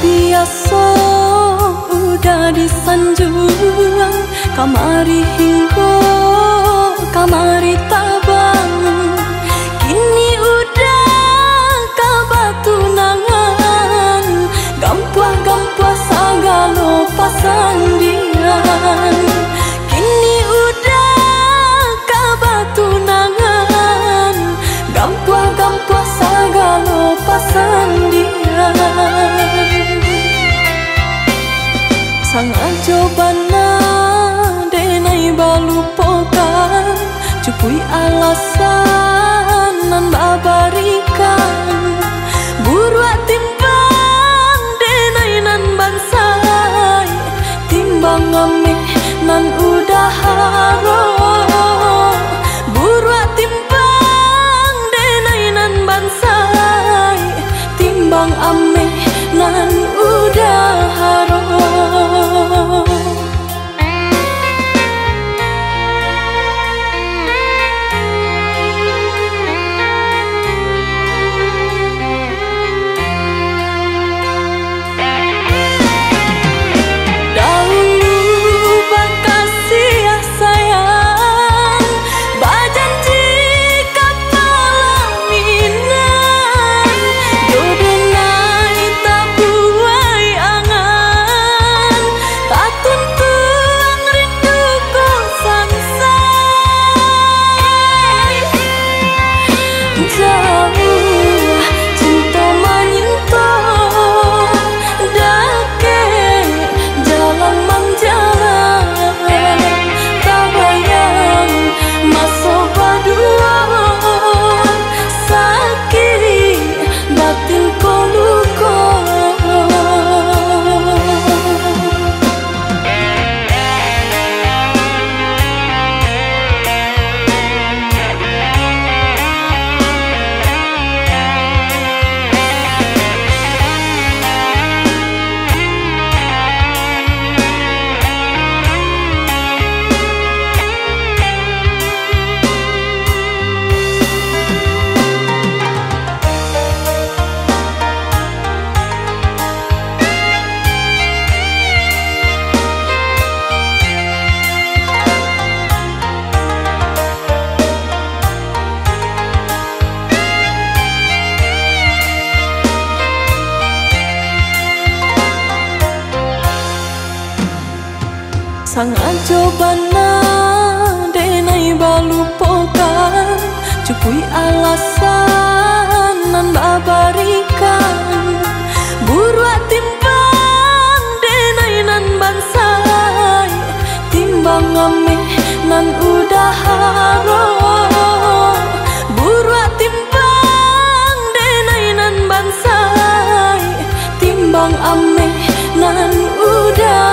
biasa udah disanjung. Kamari hingga kamari tak balupokan cukui alasan nan babarikan buruak timbang denai nan bansai, timbang ngamik nan udah haro buruak timbang denai nan bansai, timbang amik Sangajo bana denai balupokan Cukui alasan nan babarikan. Buruat timbang denai nan bansai Timbang ngame nan udah haro buruat timbang denai nan bansai Timbang ame nan udah